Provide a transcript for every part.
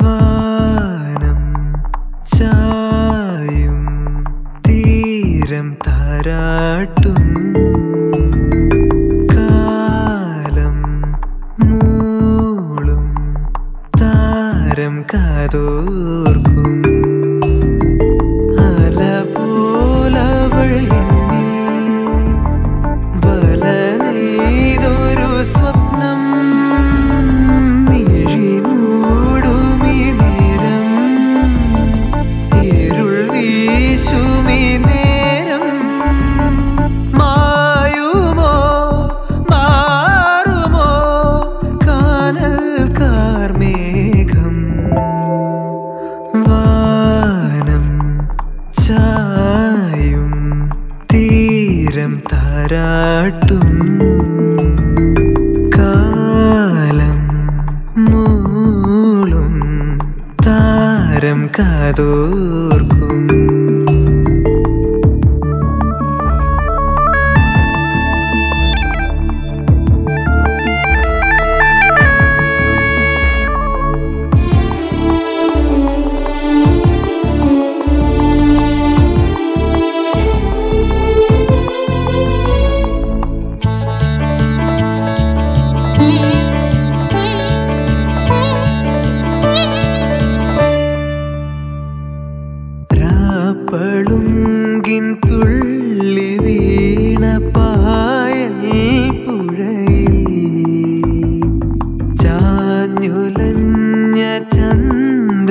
വാനം ചായും തീരം താരാട്ടും കാലം മൂളും താരം കാതോർക്കും. വീശുമി നേരം മായുമോ മാറുമോ? കാനൽ കാർമേഘം വാനം ചായും തീരം താരാട്ടും കാലം മൂളും താരം കാതോർക്കും.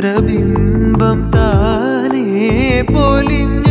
ചന്ദ്രബിംബം താനേ പൊലിഞ്ഞോ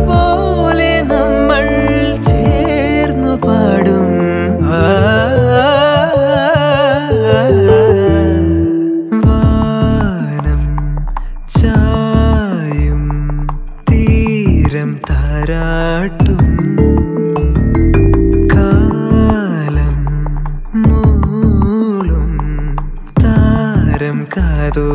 താരാട്ടും കാലം മൂളും താരം കാതോ